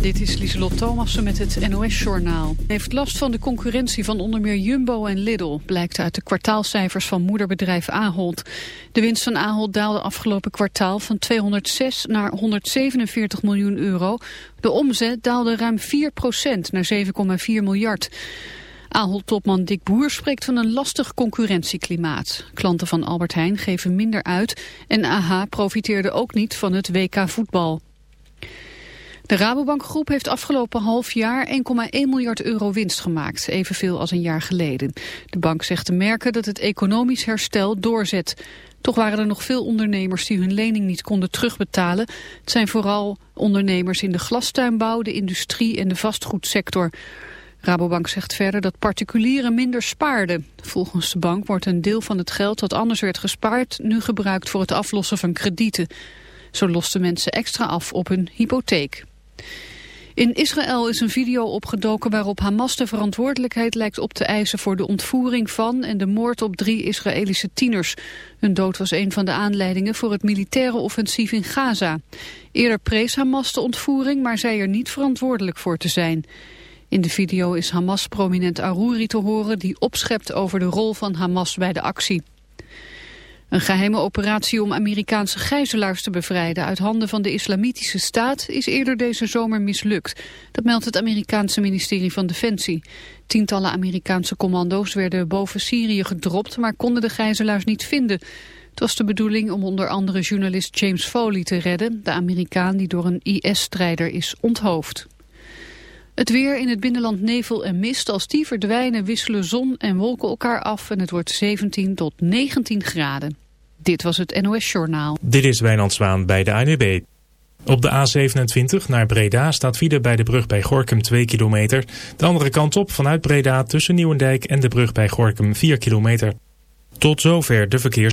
Dit is Lieselot Thomassen met het NOS-journaal. heeft last van de concurrentie van onder meer Jumbo en Lidl... blijkt uit de kwartaalcijfers van moederbedrijf Ahold. De winst van Ahold daalde afgelopen kwartaal van 206 naar 147 miljoen euro. De omzet daalde ruim 4% naar 7,4 miljard. Ahold-topman Dick Boer spreekt van een lastig concurrentieklimaat. Klanten van Albert Heijn geven minder uit... en AH profiteerde ook niet van het WK voetbal. De Rabobankgroep heeft afgelopen half jaar 1,1 miljard euro winst gemaakt, evenveel als een jaar geleden. De bank zegt te merken dat het economisch herstel doorzet. Toch waren er nog veel ondernemers die hun lening niet konden terugbetalen. Het zijn vooral ondernemers in de glastuinbouw, de industrie en de vastgoedsector. Rabobank zegt verder dat particulieren minder spaarden. Volgens de bank wordt een deel van het geld dat anders werd gespaard... nu gebruikt voor het aflossen van kredieten. Zo losten mensen extra af op hun hypotheek. In Israël is een video opgedoken waarop Hamas de verantwoordelijkheid lijkt op te eisen voor de ontvoering van en de moord op drie Israëlische tieners. Hun dood was een van de aanleidingen voor het militaire offensief in Gaza. Eerder prees Hamas de ontvoering, maar zei er niet verantwoordelijk voor te zijn. In de video is Hamas-prominent Arouri te horen die opschept over de rol van Hamas bij de actie. Een geheime operatie om Amerikaanse gijzelaars te bevrijden uit handen van de islamitische staat is eerder deze zomer mislukt. Dat meldt het Amerikaanse ministerie van Defensie. Tientallen Amerikaanse commando's werden boven Syrië gedropt, maar konden de gijzelaars niet vinden. Het was de bedoeling om onder andere journalist James Foley te redden, de Amerikaan die door een IS-strijder is onthoofd. Het weer in het binnenland nevel en mist. Als die verdwijnen wisselen zon en wolken elkaar af en het wordt 17 tot 19 graden. Dit was het NOS Journaal. Dit is Wijnand Zwaan bij de ANWB. Op de A27 naar Breda staat file bij de brug bij Gorkum 2 kilometer. De andere kant op vanuit Breda tussen Nieuwendijk en de brug bij Gorkum 4 kilometer. Tot zover de verkeers.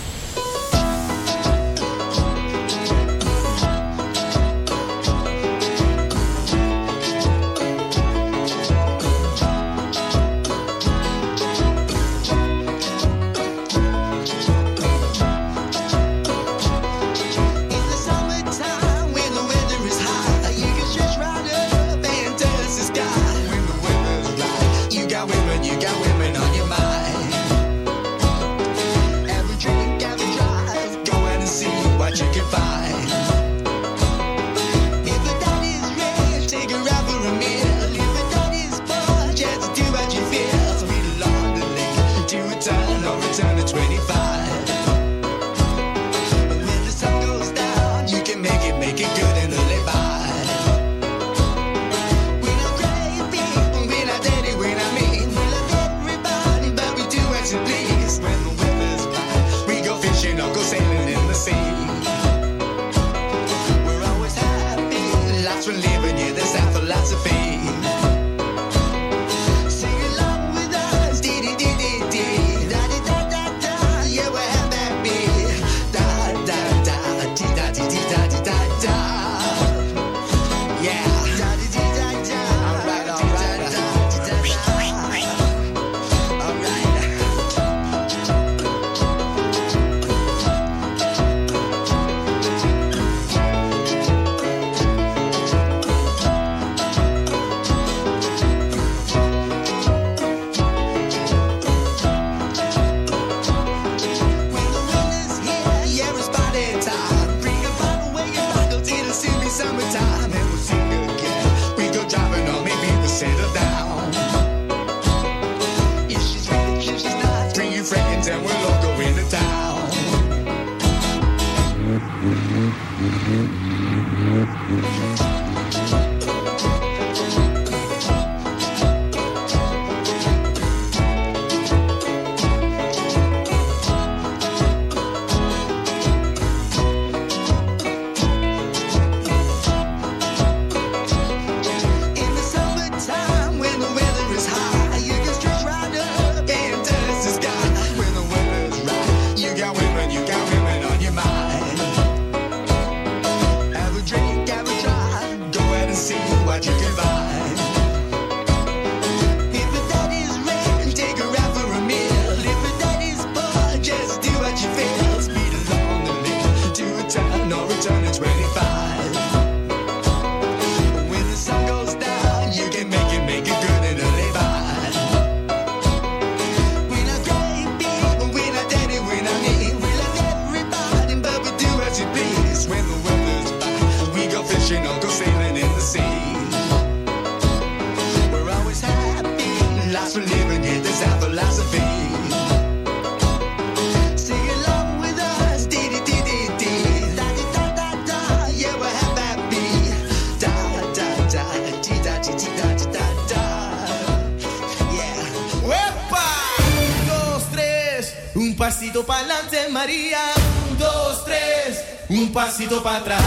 Para atrás.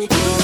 You.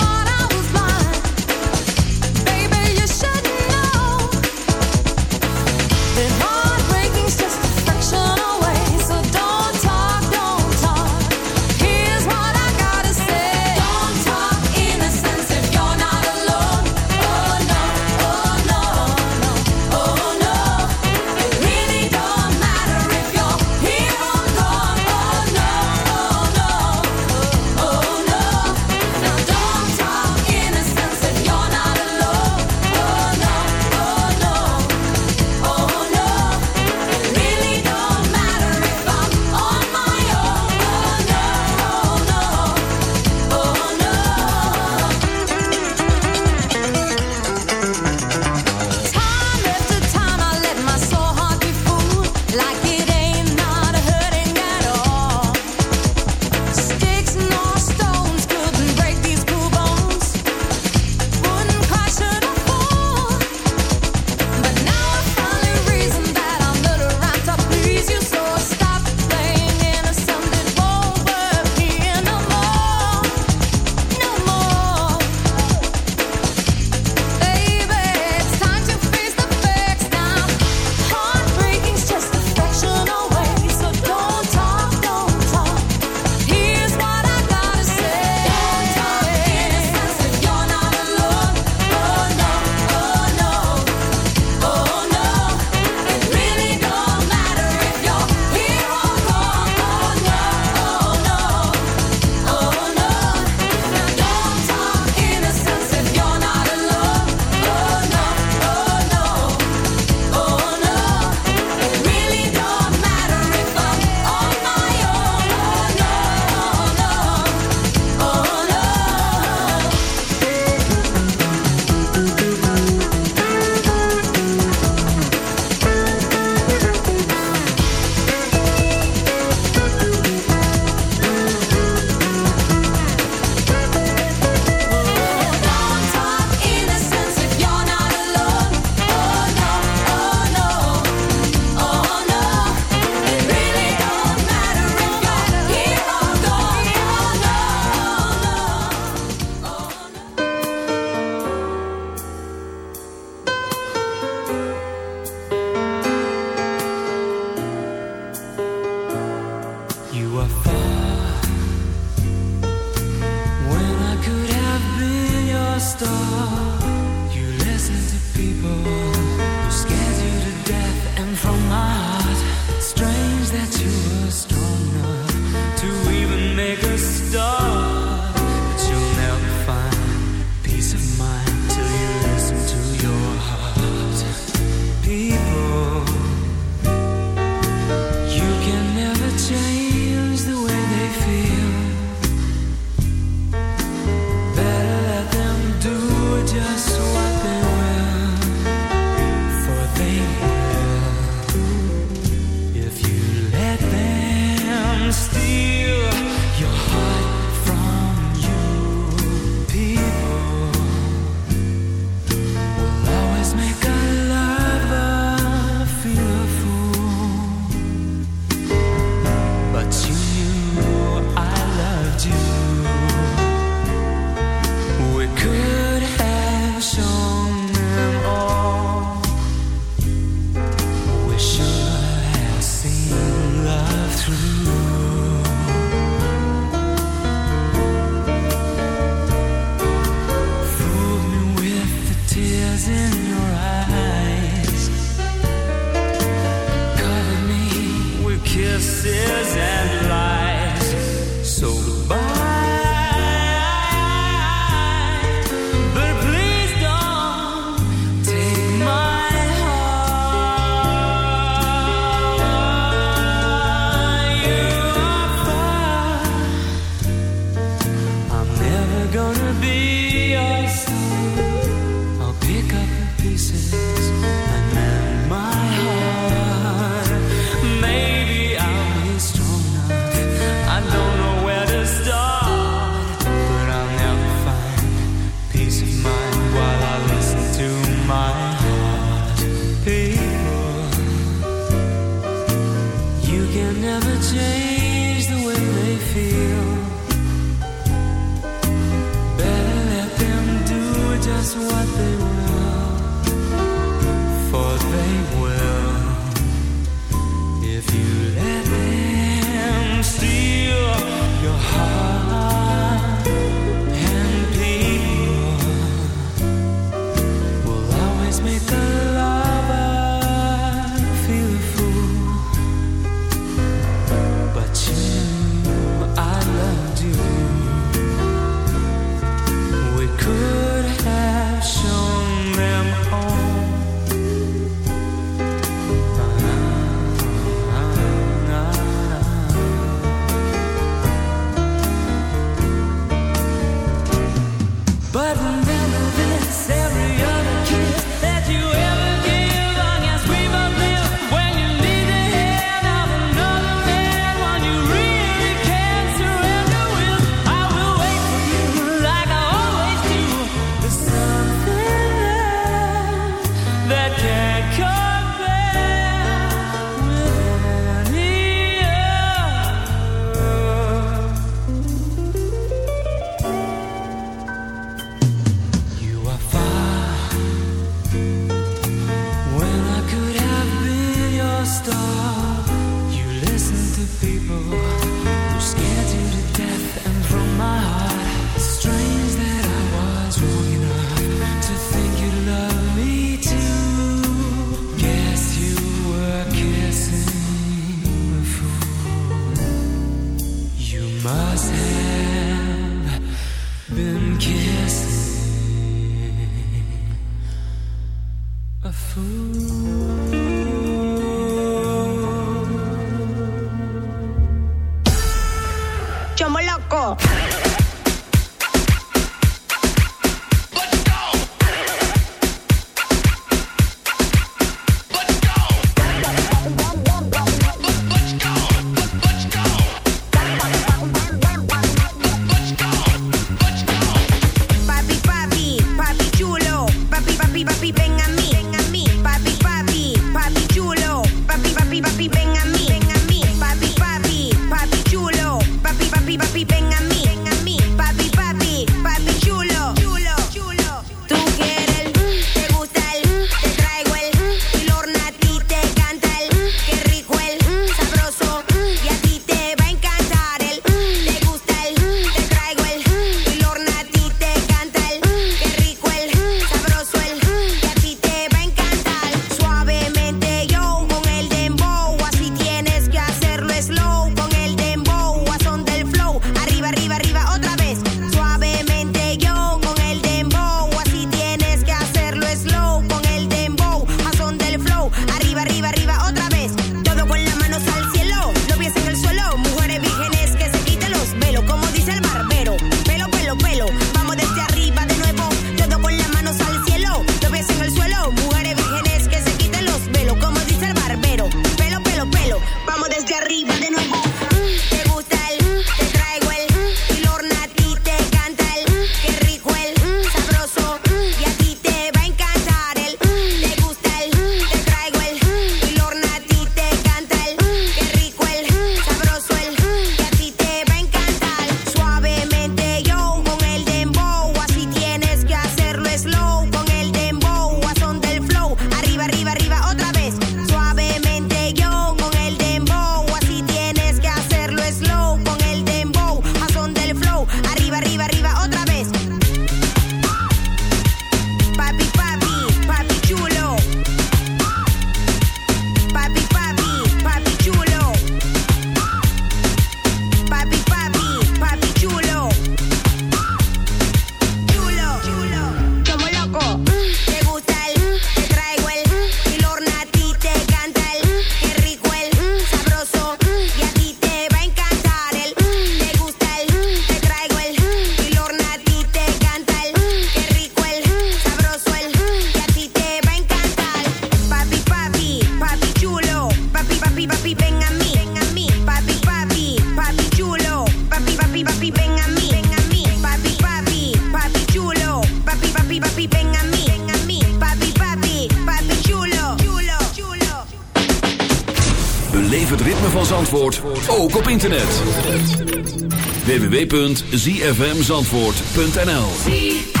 www.zfmzandvoort.nl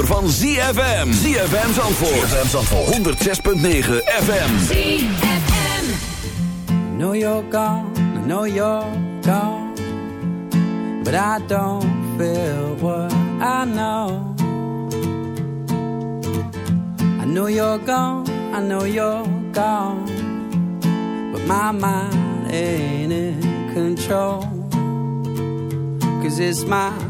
zomer van ZFM. ZFM Zandvoort. ZFM Zandvoort. 106.9 FM. ZFM. I know you're gone, I know you're gone. But I don't feel what I know. I know you're gone, I know you're gone. But my mind ain't in control. Cause it's my